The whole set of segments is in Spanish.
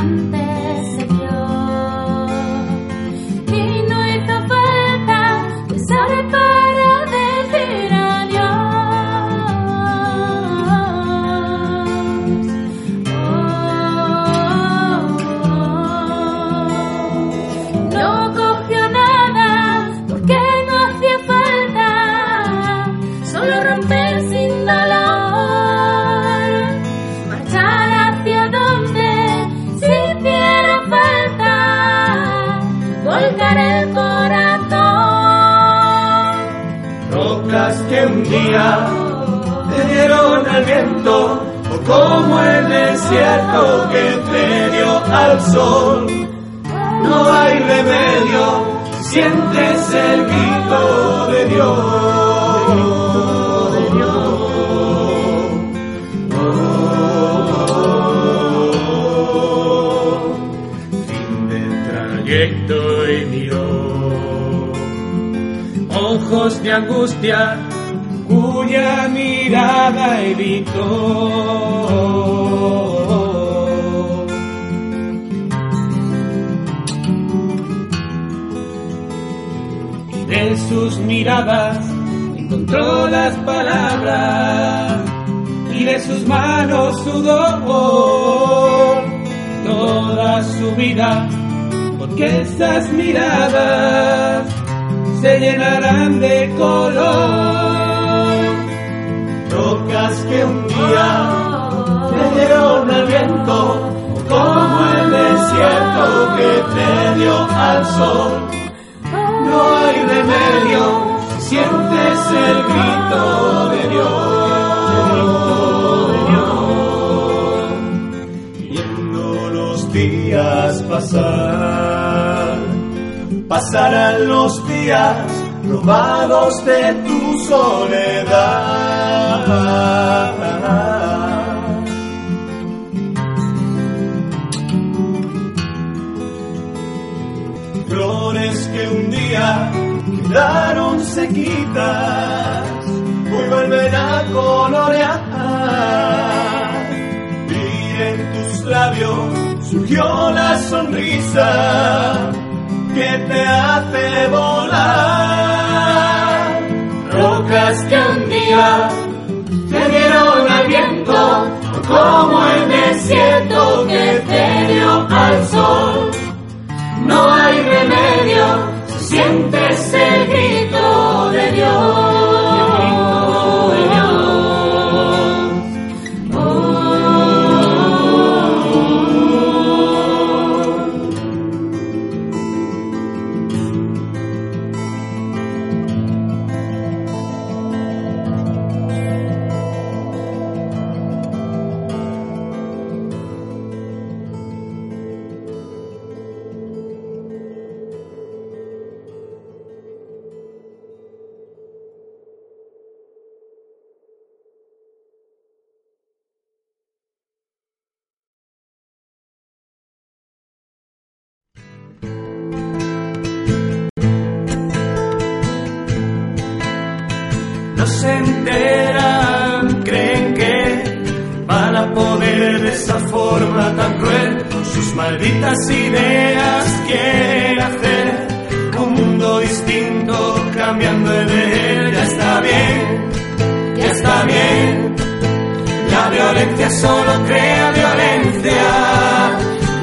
cantante. Ojos de angustia cuya mirada evitó. De sus miradas encontró las palabras y de sus manos sudor toda su vida porque esas miradas se llenarán de color. Rocas que un día te dieron al viento, como el desierto que te dio al sol. No hay remedio, sientes el grito de Dios. Viendo los días pasar pasarán los días robados de tu soledad. Flores que un día quedaron sequitas, hoy vuelven a colorear. Y en tus labios surgió la sonrisa que te hace volar. Rocas que un día te dieron al viento, como el desierto que te dio al sol. No hay remedio, si tan cruel con sus malditas ideas quieren hacer un mundo distinto cambiando el de él, ya está bien, ya está bien, la violencia solo crea violencia,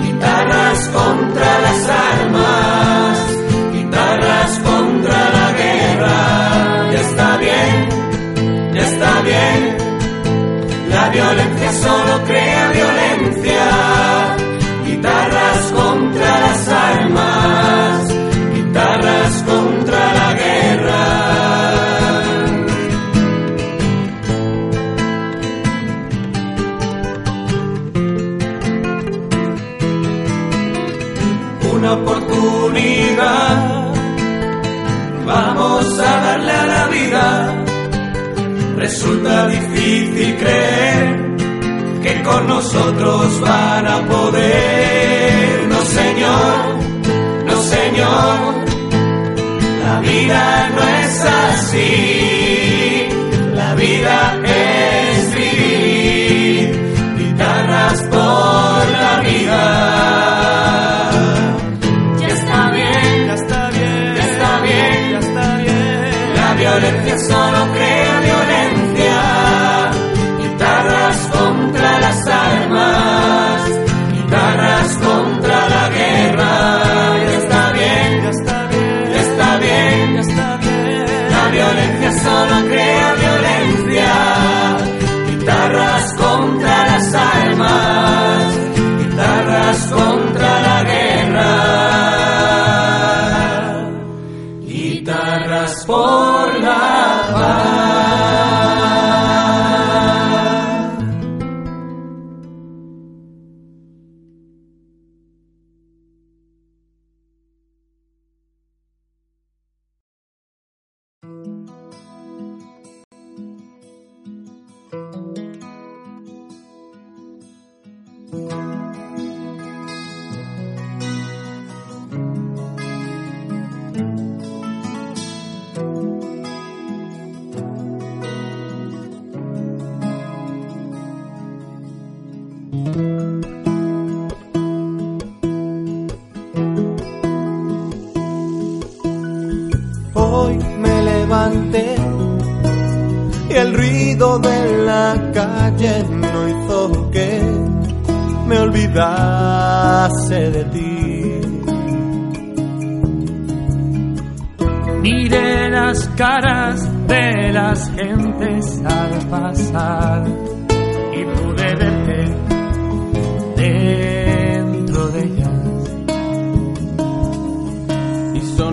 guitarras contra las armas, guitarras contra la guerra, ya está bien, ya está bien. La violencia solo crea violencia. Oportunidad. Vamos a darle a la vida resulta difícil creer que con nosotros van a poder. No, señor, no, señor, la vida no es así.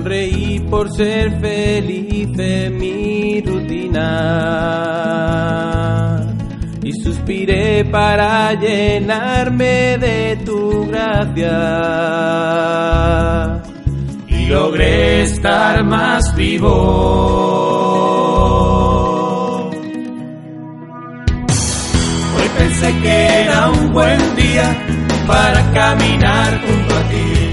sonreí por ser feliz en mi rutina. Y suspiré para llenarme de tu gracia. Y logré estar más vivo. Hoy pensé que era un buen día para caminar junto a ti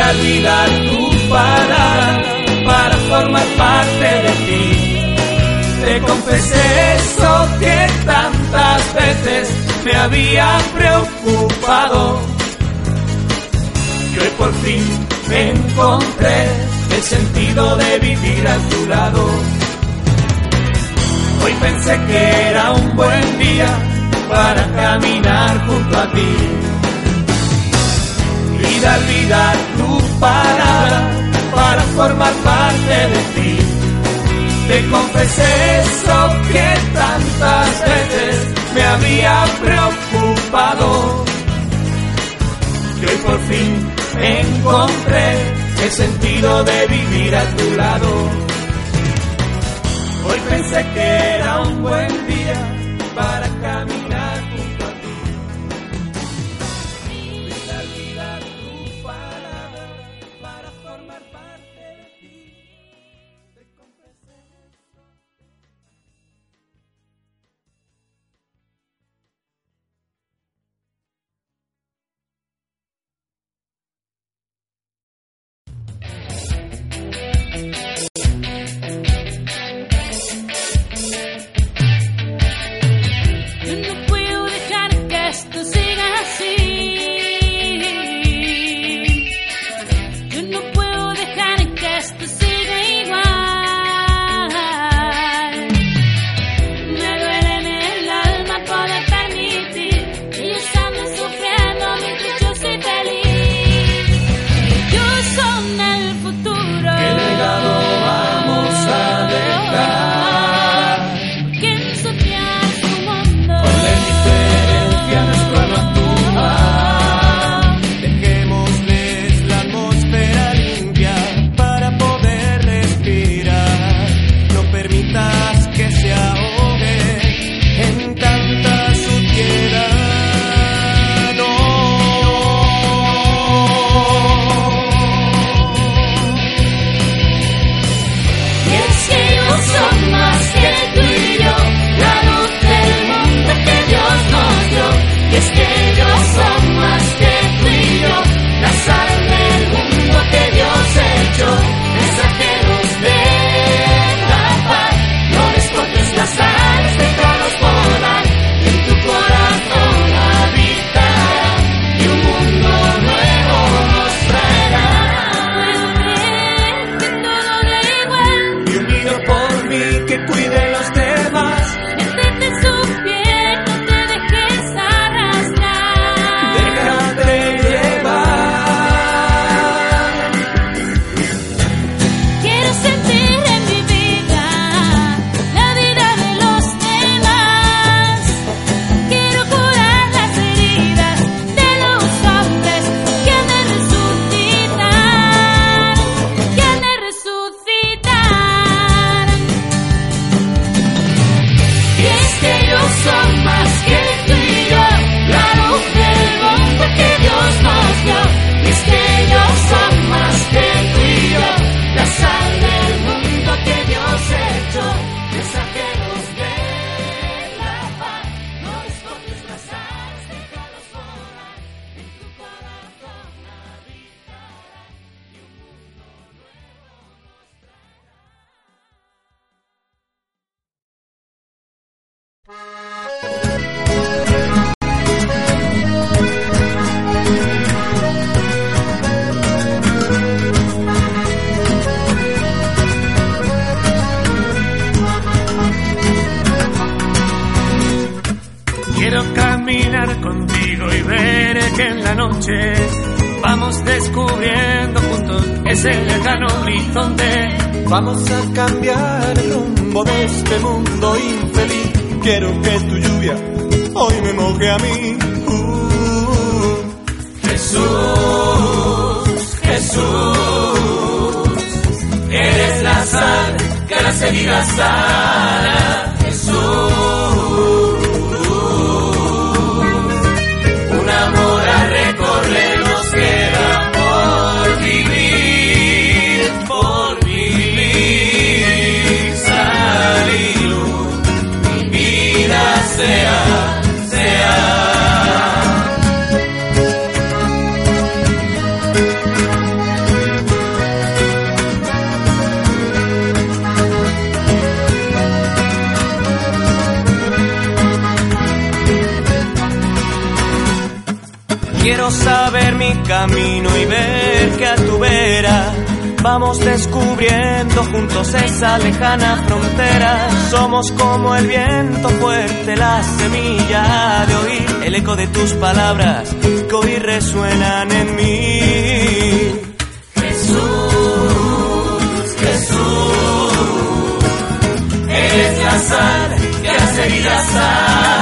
la vida ocupará para formar parte de ti. Te confesé eso que tantas veces me había preocupado. Y hoy por fin me encontré el sentido de vivir a tu lado. Hoy pensé que era un buen día para caminar junto a ti y dar vida parada para formar parte de ti. Te confesé eso que tantas veces me había preocupado. Y hoy por fin encontré el sentido de vivir a tu lado. Hoy pensé que era un buen día para noche vamos descubriendo juntos ese lejano horizonte. Vamos a cambiar el rumbo de este mundo infeliz. Quiero que tu lluvia hoy me moje a mí. Uh, Jesús, Jesús, eres la sal que las heridas sana. Quiero saber mi camino y ver que a tu vera vamos descubriendo juntos esa lejana frontera. Somos como el viento fuerte, la semilla de oír el eco de tus palabras que hoy resuenan en mí. Jesús, Jesús, eres la sal que las heridas sana.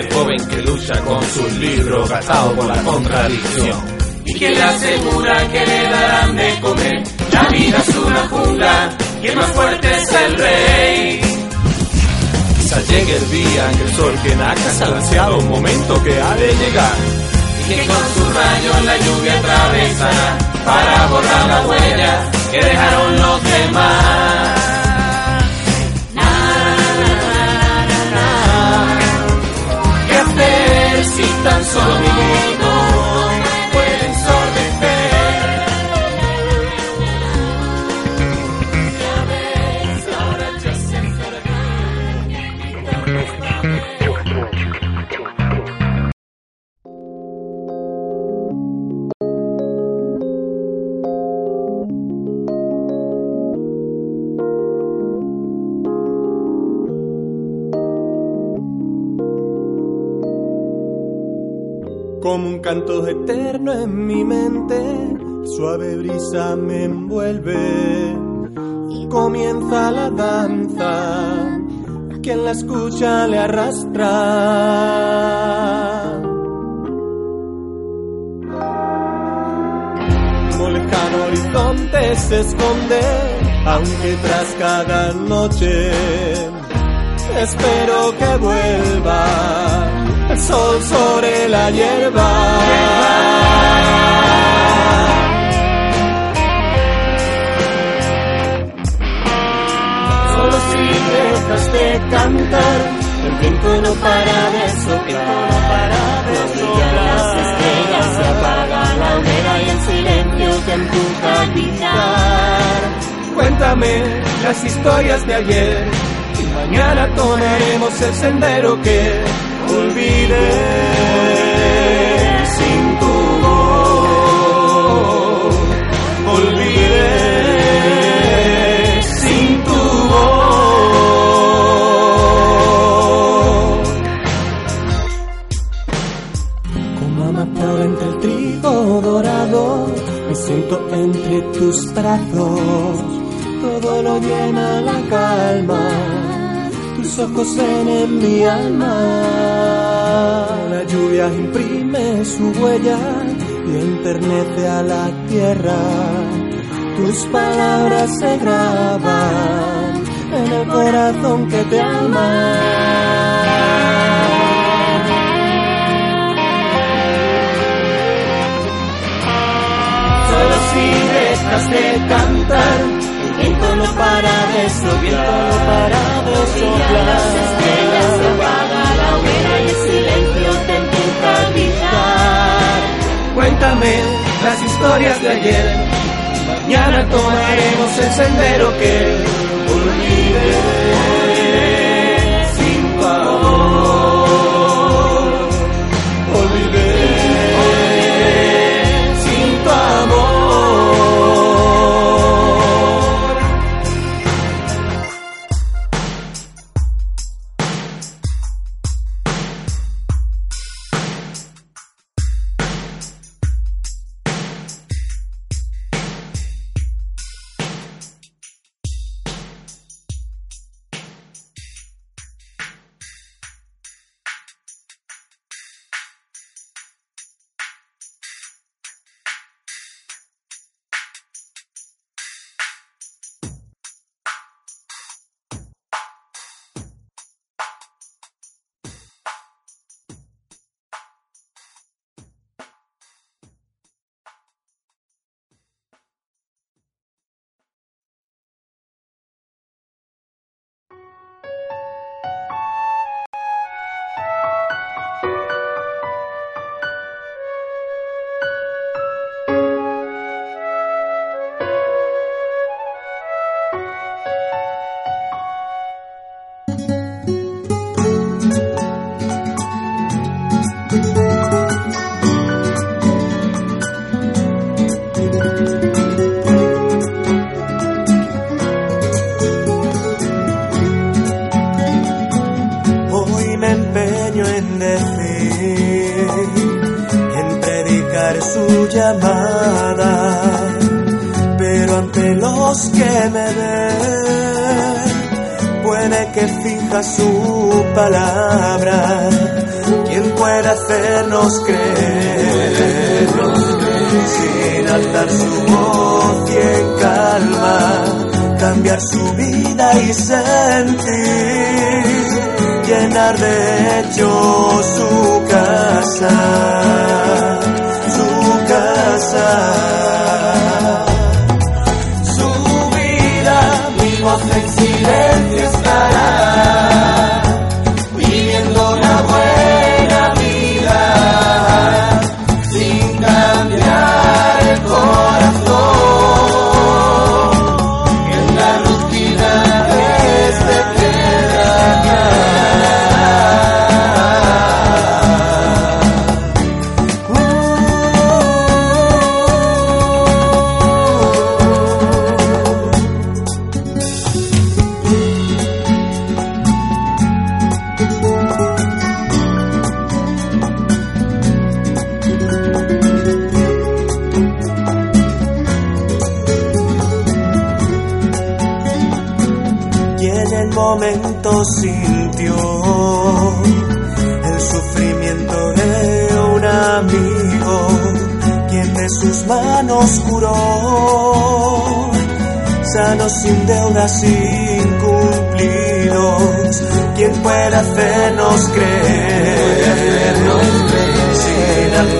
El joven que lucha con sus libros, gastado por la contradicción. ¿Y quién le asegura que le darán de comer? La vida es una jungla y el más fuerte es el rey. Quizás llegue el día en que el sol que naca al ansiado momento que ha de llegar. Y que con sus rayos la lluvia atravesará para borrar la huella que dejaron los demás. Si tan solo Como un canto eterno en mi mente, suave brisa me envuelve y comienza la danza. Quien la escucha le arrastra. Como lejano horizonte se esconde, aunque tras cada noche espero que vuelva el sol sobre la hierba. Solo si dejas de cantar, el viento no para de soplar. Brillan las estrellas, se apaga la hoguera y el silencio te empuja a gritar. Cuéntame las historias de ayer y mañana tomaremos el sendero que olvidé sin tu voz. Olvidé sin tu voz. Como amapola entre el trigo dorado, me siento entre tus brazos. Todo lo llena la calma, ojos en mi alma. La lluvia imprime su huella y enternece a la tierra. Tus palabras se graban en el corazón que te ama. Solo si dejas de cantar, viento no para de soplar. no para de Brillan las soplar. estrellas, se apaga la hoguera y el silencio te empuja a gritar. Cuéntame las historias de ayer. Mañana tomaremos el sendero que olvidé mi voz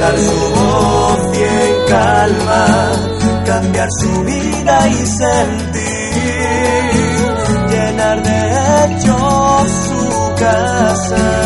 sin alzar su voz y calma cambiar su vida y sentir llenar de hecho su casa,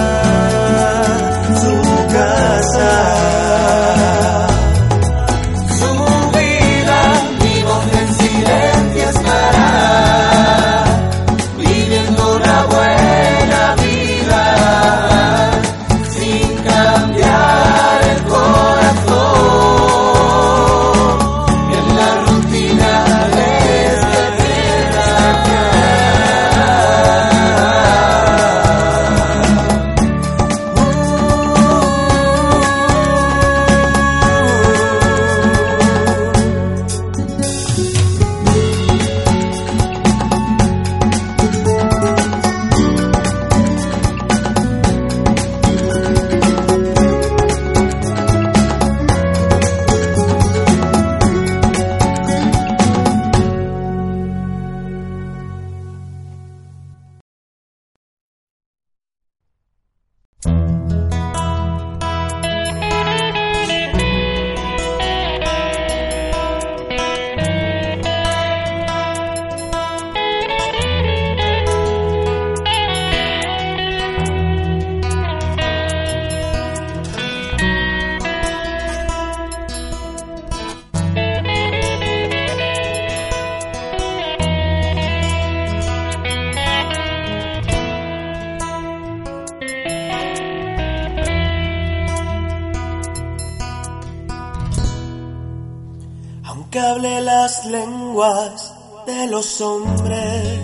los hombres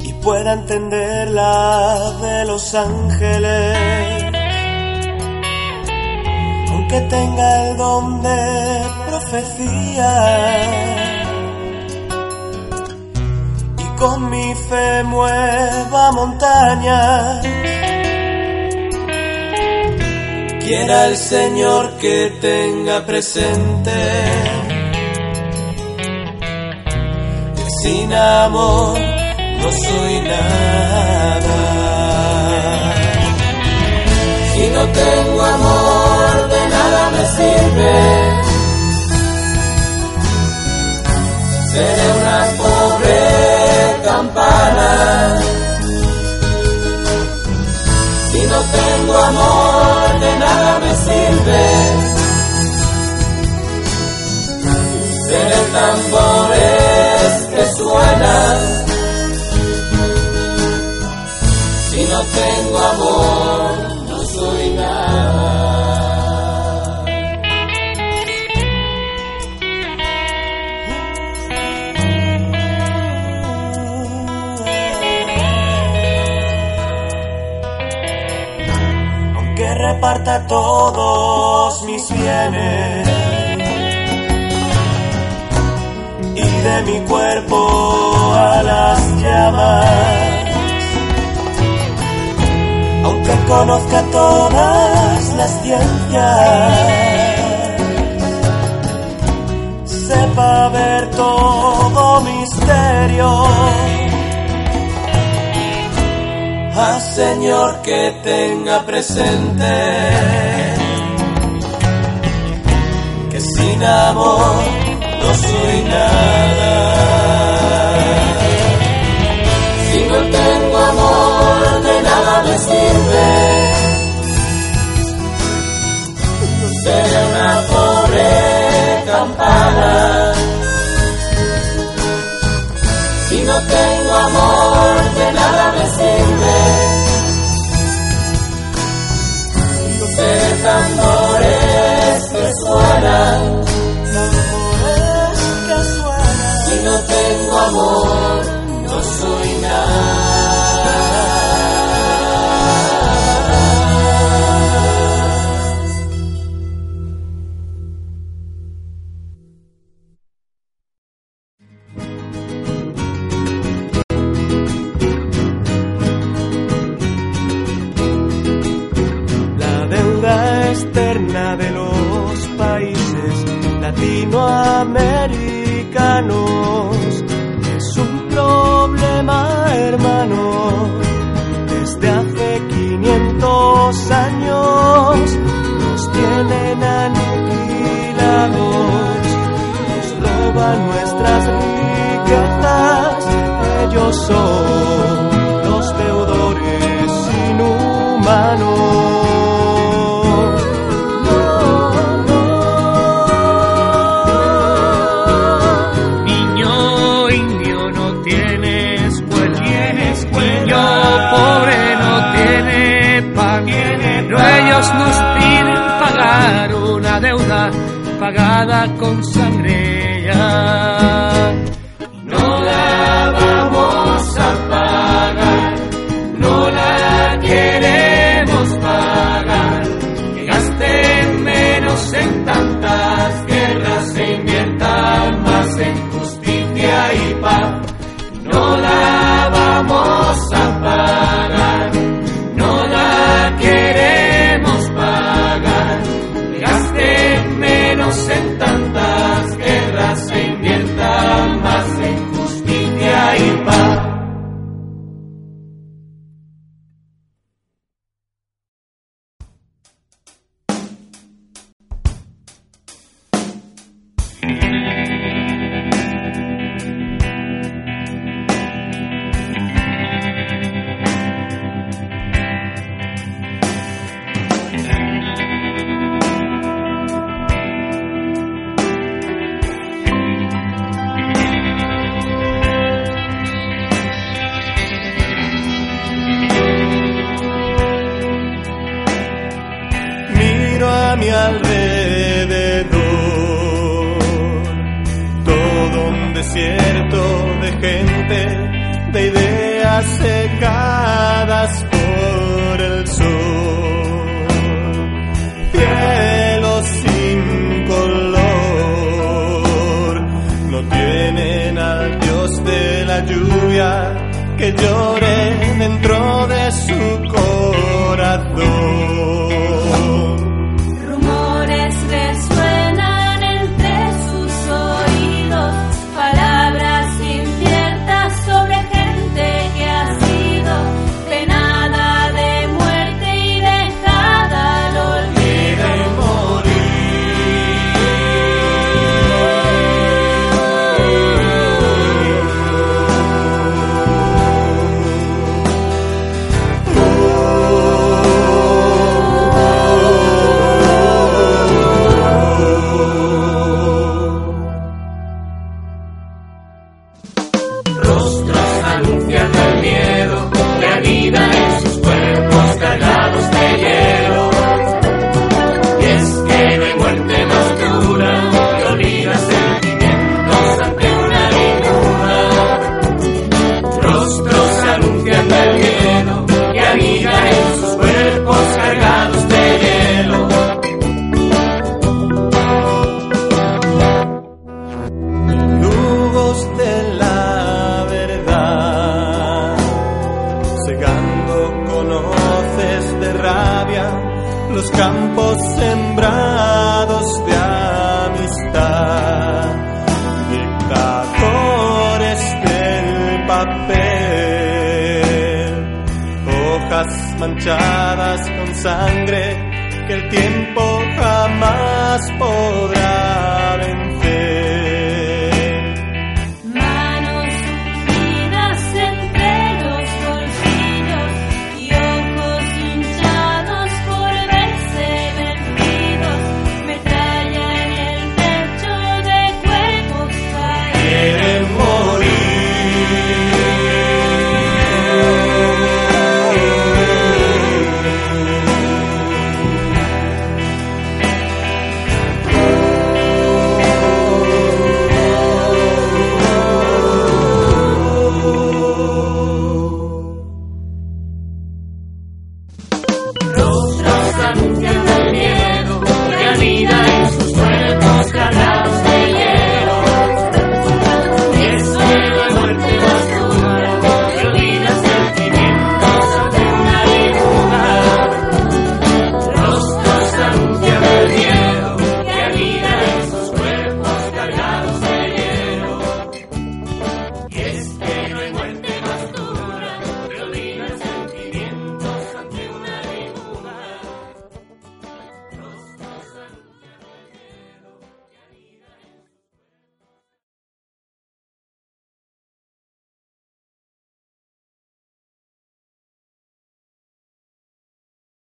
y pueda entender la de los ángeles, aunque tenga el don de profecía y con mi fe mueva montañas. Quiera el Señor que tenga presente sin amor no soy nada. Si no tengo amor, de nada me sirve. Seré una pobre campana. Si no tengo amor, de nada me sirve. Seré tambores Si no tengo amor, no soy nada. Aunque reparta todo mis bienes de mi cuerpo a las llamas. Aunque conozca todas las ciencias sepa ver todo misterio. Ah, Señor, que tenga presente que sin amor Si no tengo amor, de nada me sirve. Seré una pobre campana. Si no tengo amor, de nada me sirve. Seré tambores que suenan. No tengo amor, son los deudores inhumanos. Niño indio no tiene escuela, niño pobre no tiene pan, pero ellos nos piden pagar una deuda pagada con sangre ya. Desierto de gente, de ideas secadas por